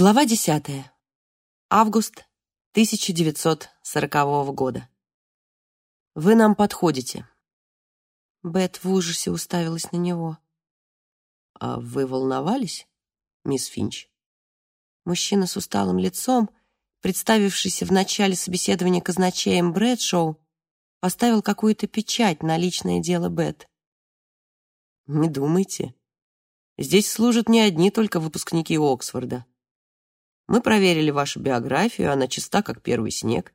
Глава 10. Август 1940 года. Вы нам подходите. Бет в ужасе уставилась на него. А вы волновались, мисс Финч? Мужчина с усталым лицом, представившийся в начале собеседования казначеем Брэдшоу, поставил какую-то печать на личное дело Бет. Не думайте. Здесь служат не одни только выпускники Оксфорда. Мы проверили вашу биографию, она чиста, как первый снег.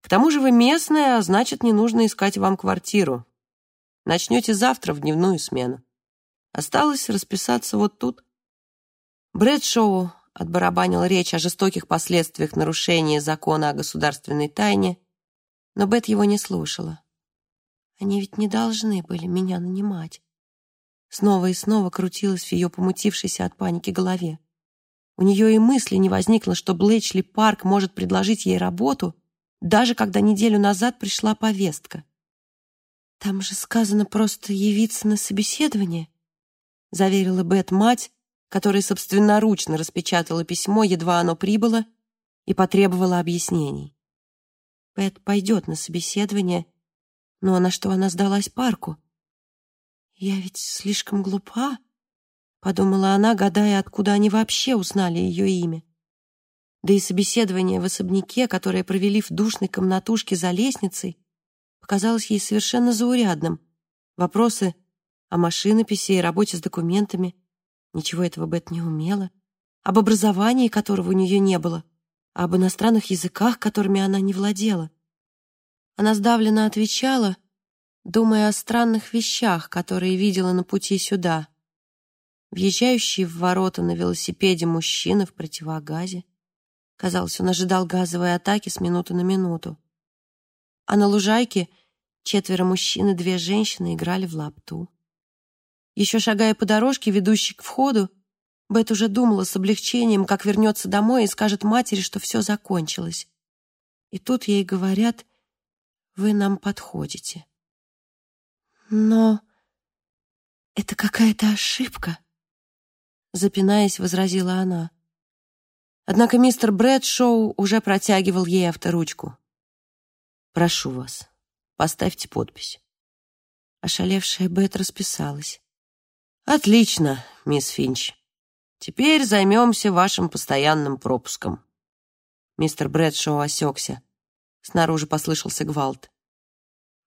К тому же вы местная, а значит, не нужно искать вам квартиру. Начнете завтра в дневную смену. Осталось расписаться вот тут. Брэдшоу отбарабанил речь о жестоких последствиях нарушения закона о государственной тайне, но Бет его не слушала. Они ведь не должны были меня нанимать. Снова и снова крутилась в ее помутившейся от паники голове. У нее и мысли не возникло, что Блэчли Парк может предложить ей работу, даже когда неделю назад пришла повестка. «Там же сказано просто явиться на собеседование», заверила Бет мать, которая собственноручно распечатала письмо, едва оно прибыло, и потребовала объяснений. Бет пойдет на собеседование, но на что она сдалась парку? Я ведь слишком глупа, подумала она, гадая, откуда они вообще узнали ее имя. Да и собеседование в особняке, которое провели в душной комнатушке за лестницей, показалось ей совершенно заурядным. Вопросы о машинописи и работе с документами. Ничего этого Бет не умела. Об образовании, которого у нее не было. Об иностранных языках, которыми она не владела. Она сдавленно отвечала, думая о странных вещах, которые видела на пути сюда — въезжающий в ворота на велосипеде мужчина в противогазе. Казалось, он ожидал газовой атаки с минуты на минуту. А на лужайке четверо мужчин и две женщины играли в лапту. Еще шагая по дорожке, ведущей к входу, Бет уже думала с облегчением, как вернется домой и скажет матери, что все закончилось. И тут ей говорят, вы нам подходите. Но это какая-то ошибка запинаясь, возразила она. Однако мистер Брэдшоу уже протягивал ей авторучку. «Прошу вас, поставьте подпись». Ошалевшая Бет расписалась. «Отлично, мисс Финч. Теперь займемся вашим постоянным пропуском». Мистер Брэдшоу осекся. Снаружи послышался гвалт.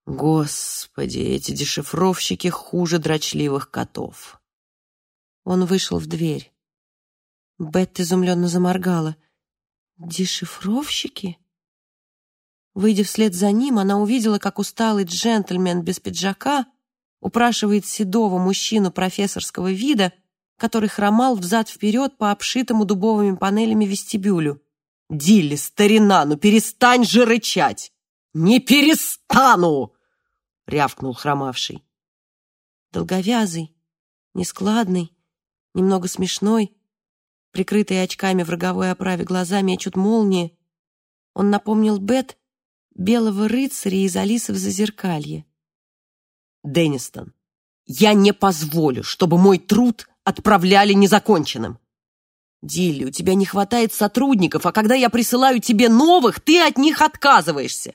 «Господи, эти дешифровщики хуже дрочливых котов. Он вышел в дверь. Бет изумленно заморгала. «Дешифровщики?» Выйдя вслед за ним, она увидела, как усталый джентльмен без пиджака упрашивает седого мужчину профессорского вида, который хромал взад-вперед по обшитому дубовыми панелями вестибюлю. «Дилли, старина, ну перестань же рычать!» «Не перестану!» — рявкнул хромавший. Долговязый, нескладный, немного смешной, прикрытые очками в роговой оправе глаза мечут молнии. Он напомнил Бет белого рыцаря из Алисы в Зазеркалье. «Деннистон, я не позволю, чтобы мой труд отправляли незаконченным. Дилли, у тебя не хватает сотрудников, а когда я присылаю тебе новых, ты от них отказываешься.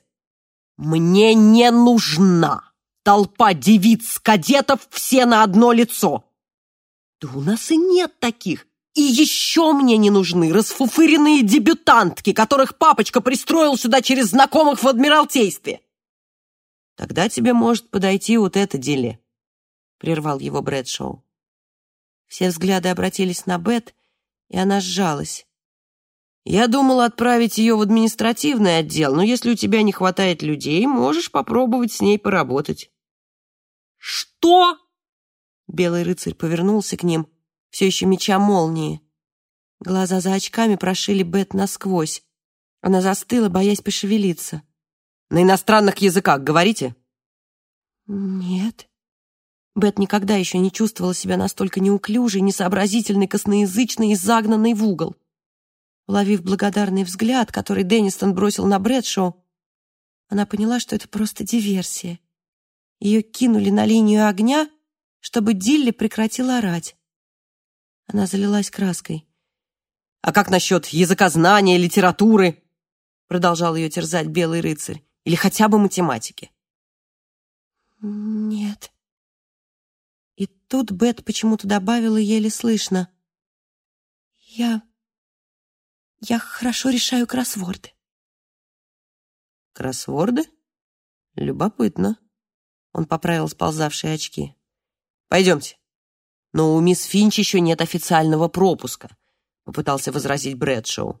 Мне не нужна толпа девиц-кадетов все на одно лицо. Да у нас и нет таких. И еще мне не нужны расфуфыренные дебютантки, которых папочка пристроил сюда через знакомых в Адмиралтействе. Тогда тебе может подойти вот это деле, прервал его Брэдшоу. Все взгляды обратились на Бет, и она сжалась. Я думала отправить ее в административный отдел, но если у тебя не хватает людей, можешь попробовать с ней поработать. Что? Белый рыцарь повернулся к ним, все еще меча молнии. Глаза за очками прошили Бет насквозь. Она застыла, боясь пошевелиться. «На иностранных языках говорите?» «Нет». Бет никогда еще не чувствовала себя настолько неуклюжей, несообразительной, косноязычной и загнанной в угол. Уловив благодарный взгляд, который Деннистон бросил на Брэдшоу, она поняла, что это просто диверсия. Ее кинули на линию огня — чтобы Дилли прекратила орать. Она залилась краской. А как насчет языкознания, литературы?» Продолжал ее терзать белый рыцарь. «Или хотя бы математики?» «Нет». И тут Бет почему-то добавила еле слышно. «Я... я хорошо решаю кроссворды». «Кроссворды? Любопытно». Он поправил сползавшие очки. «Пойдемте». «Но у мисс Финч еще нет официального пропуска», попытался возразить Брэдшоу.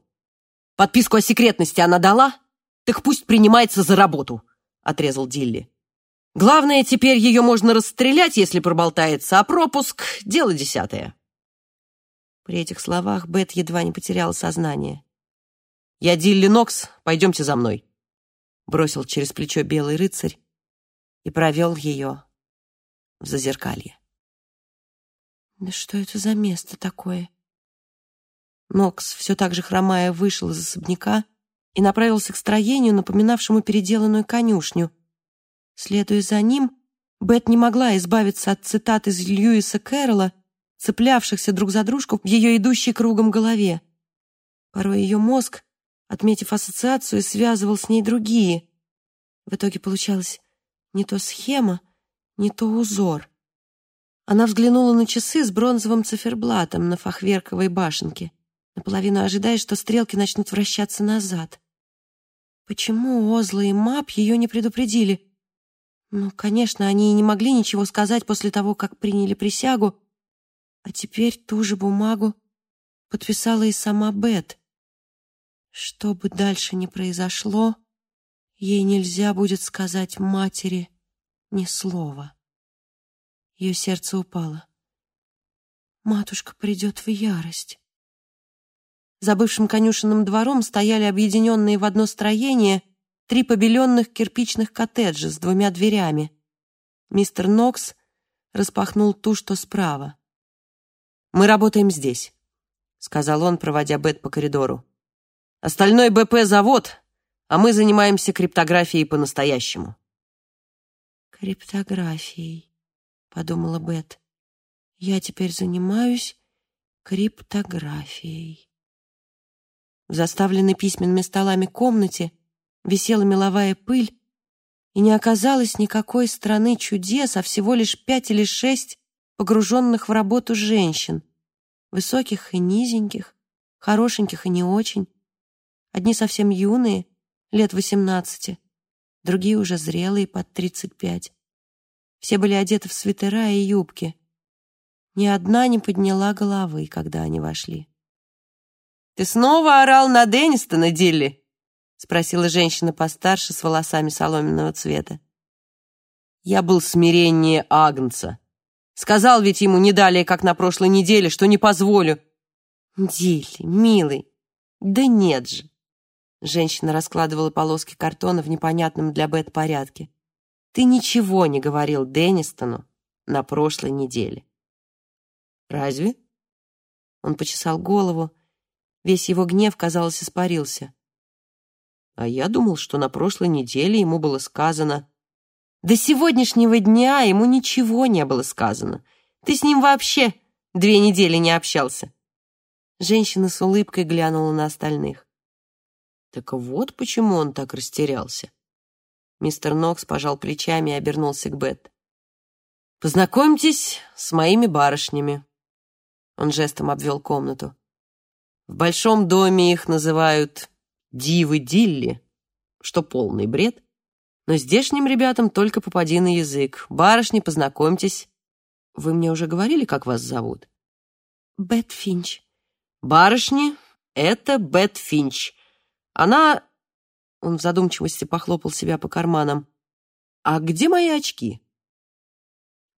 «Подписку о секретности она дала? Так пусть принимается за работу», отрезал Дилли. «Главное, теперь ее можно расстрелять, если проболтается, а пропуск — дело десятое». При этих словах Бет едва не потеряла сознание. «Я Дилли Нокс, пойдемте за мной», бросил через плечо белый рыцарь и провел ее в зазеркалье. Да что это за место такое? Нокс, все так же хромая, вышел из особняка и направился к строению, напоминавшему переделанную конюшню. Следуя за ним, Бет не могла избавиться от цитат из Льюиса Кэрролла, цеплявшихся друг за дружку в ее идущей кругом голове. Порой ее мозг, отметив ассоциацию, связывал с ней другие. В итоге получалось не то схема, не то узор. Она взглянула на часы с бронзовым циферблатом на фахверковой башенке, наполовину ожидая, что стрелки начнут вращаться назад. Почему Озла и Мап ее не предупредили? Ну, конечно, они и не могли ничего сказать после того, как приняли присягу, а теперь ту же бумагу подписала и сама Бет. Что бы дальше ни произошло, ей нельзя будет сказать матери ни слова. Ее сердце упало. Матушка придет в ярость. За бывшим конюшенным двором стояли объединенные в одно строение три побеленных кирпичных коттеджа с двумя дверями. Мистер Нокс распахнул ту, что справа. «Мы работаем здесь», — сказал он, проводя Бет по коридору. Остальной БП завод, а мы занимаемся криптографией по-настоящему. Криптографией, подумала Бет. Я теперь занимаюсь криптографией. В заставленной письменными столами комнате висела меловая пыль, и не оказалось никакой страны чудес, а всего лишь пять или шесть погруженных в работу женщин, высоких и низеньких, хорошеньких и не очень, Одни совсем юные, лет восемнадцати, другие уже зрелые, под тридцать пять. Все были одеты в свитера и юбки. Ни одна не подняла головы, когда они вошли. «Ты снова орал на Деннистона, Дилли?» — спросила женщина постарше с волосами соломенного цвета. «Я был смирение Агнца. Сказал ведь ему не далее, как на прошлой неделе, что не позволю». «Дилли, милый, да нет же. Женщина раскладывала полоски картона в непонятном для Бет порядке. «Ты ничего не говорил Деннистону на прошлой неделе». «Разве?» Он почесал голову. Весь его гнев, казалось, испарился. А я думал, что на прошлой неделе ему было сказано... До сегодняшнего дня ему ничего не было сказано. Ты с ним вообще две недели не общался. Женщина с улыбкой глянула на остальных. Так вот почему он так растерялся. Мистер Нокс пожал плечами и обернулся к Бет. «Познакомьтесь с моими барышнями». Он жестом обвел комнату. В большом доме их называют «дивы Дилли», что полный бред. Но здешним ребятам только попади на язык. Барышни, познакомьтесь. Вы мне уже говорили, как вас зовут? Бет Финч. Барышни — это Бет Финч. Она...» Он в задумчивости похлопал себя по карманам. «А где мои очки?»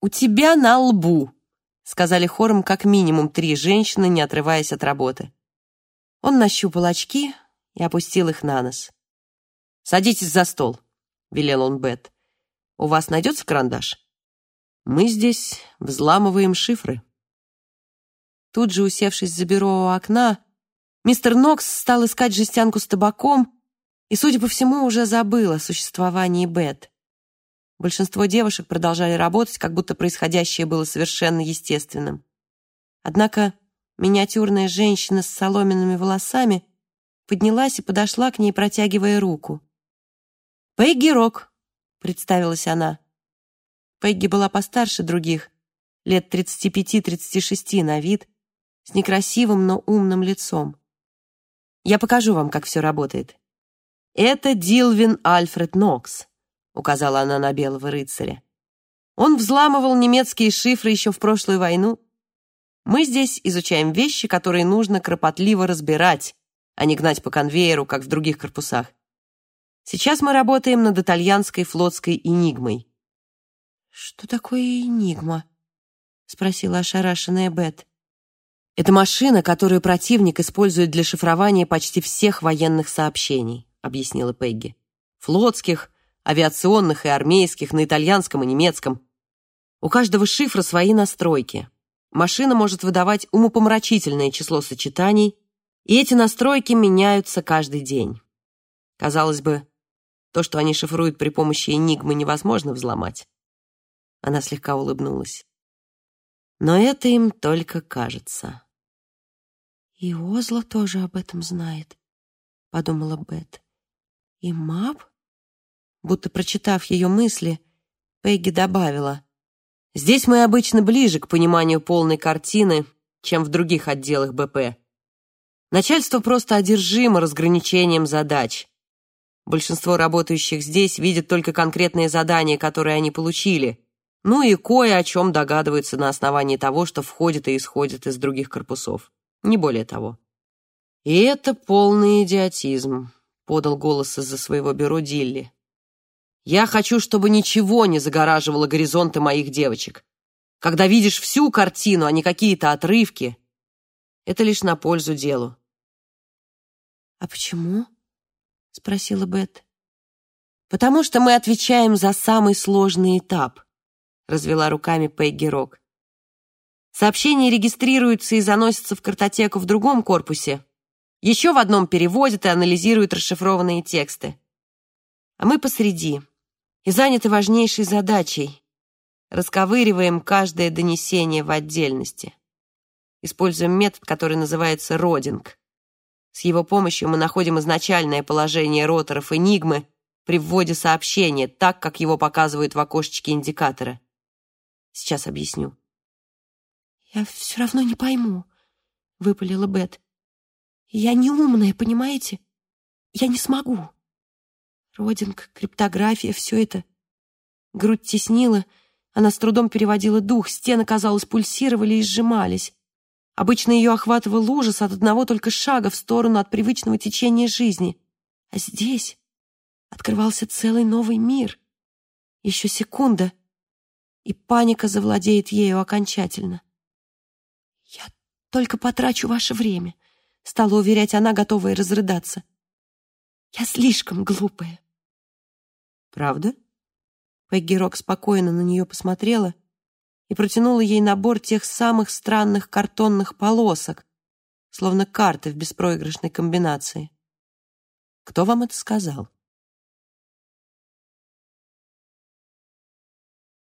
«У тебя на лбу», — сказали хором как минимум три женщины, не отрываясь от работы. Он нащупал очки и опустил их на нос. «Садитесь за стол», — велел он Бет. «У вас найдется карандаш? Мы здесь взламываем шифры». Тут же, усевшись за бюро у окна, Мистер Нокс стал искать жестянку с табаком и, судя по всему, уже забыл о существовании Бет. Большинство девушек продолжали работать, как будто происходящее было совершенно естественным. Однако миниатюрная женщина с соломенными волосами поднялась и подошла к ней, протягивая руку. «Пегги Рок», — представилась она. Пегги была постарше других, лет 35-36 на вид, с некрасивым, но умным лицом. «Я покажу вам, как все работает. Это Дилвин Альфред Нокс», — указала она на белого рыцаря. Он взламывал немецкие шифры еще в прошлую войну. Мы здесь изучаем вещи, которые нужно кропотливо разбирать, а не гнать по конвейеру, как в других корпусах. Сейчас мы работаем над итальянской флотской «Энигмой». «Что такое «Энигма»?» — спросила ошарашенная Бет. «Это машина, которую противник использует для шифрования почти всех военных сообщений», — объяснила Пегги. «Флотских, авиационных и армейских на итальянском и немецком. У каждого шифра свои настройки. Машина может выдавать умопомрачительное число сочетаний, и эти настройки меняются каждый день. Казалось бы, то, что они шифруют при помощи энигмы, невозможно взломать. Она слегка улыбнулась. Но это им только кажется. «И Озла тоже об этом знает», — подумала Бет. «И Мап?» Будто прочитав ее мысли, Пегги добавила. «Здесь мы обычно ближе к пониманию полной картины, чем в других отделах БП. Начальство просто одержимо разграничением задач. Большинство работающих здесь видят только конкретные задания, которые они получили, ну и кое о чем догадываются на основании того, что входит и исходит из других корпусов. Не более того. «И это полный идиотизм», — подал голос из-за своего бюро Дилли. «Я хочу, чтобы ничего не загораживало горизонты моих девочек. Когда видишь всю картину, а не какие-то отрывки, это лишь на пользу делу». «А почему?» — спросила Бет. «Потому что мы отвечаем за самый сложный этап», — развела руками Пегги Рок. Сообщения регистрируются и заносятся в картотеку в другом корпусе. Еще в одном переводят и анализируют расшифрованные тексты. А мы посреди и заняты важнейшей задачей. Расковыриваем каждое донесение в отдельности. Используем метод, который называется родинг. С его помощью мы находим изначальное положение роторов «Энигмы» при вводе сообщения, так, как его показывают в окошечке индикатора. Сейчас объясню. «Я все равно не пойму», — выпалила Бет. «Я не умная, понимаете? Я не смогу». Родинг, криптография, все это. Грудь теснила, она с трудом переводила дух, стены, казалось, пульсировали и сжимались. Обычно ее охватывал ужас от одного только шага в сторону от привычного течения жизни. А здесь открывался целый новый мир. Еще секунда, и паника завладеет ею окончательно. «Я только потрачу ваше время», — стала уверять она, готовая разрыдаться. «Я слишком глупая». «Правда?» Пегги Рок спокойно на нее посмотрела и протянула ей набор тех самых странных картонных полосок, словно карты в беспроигрышной комбинации. «Кто вам это сказал?»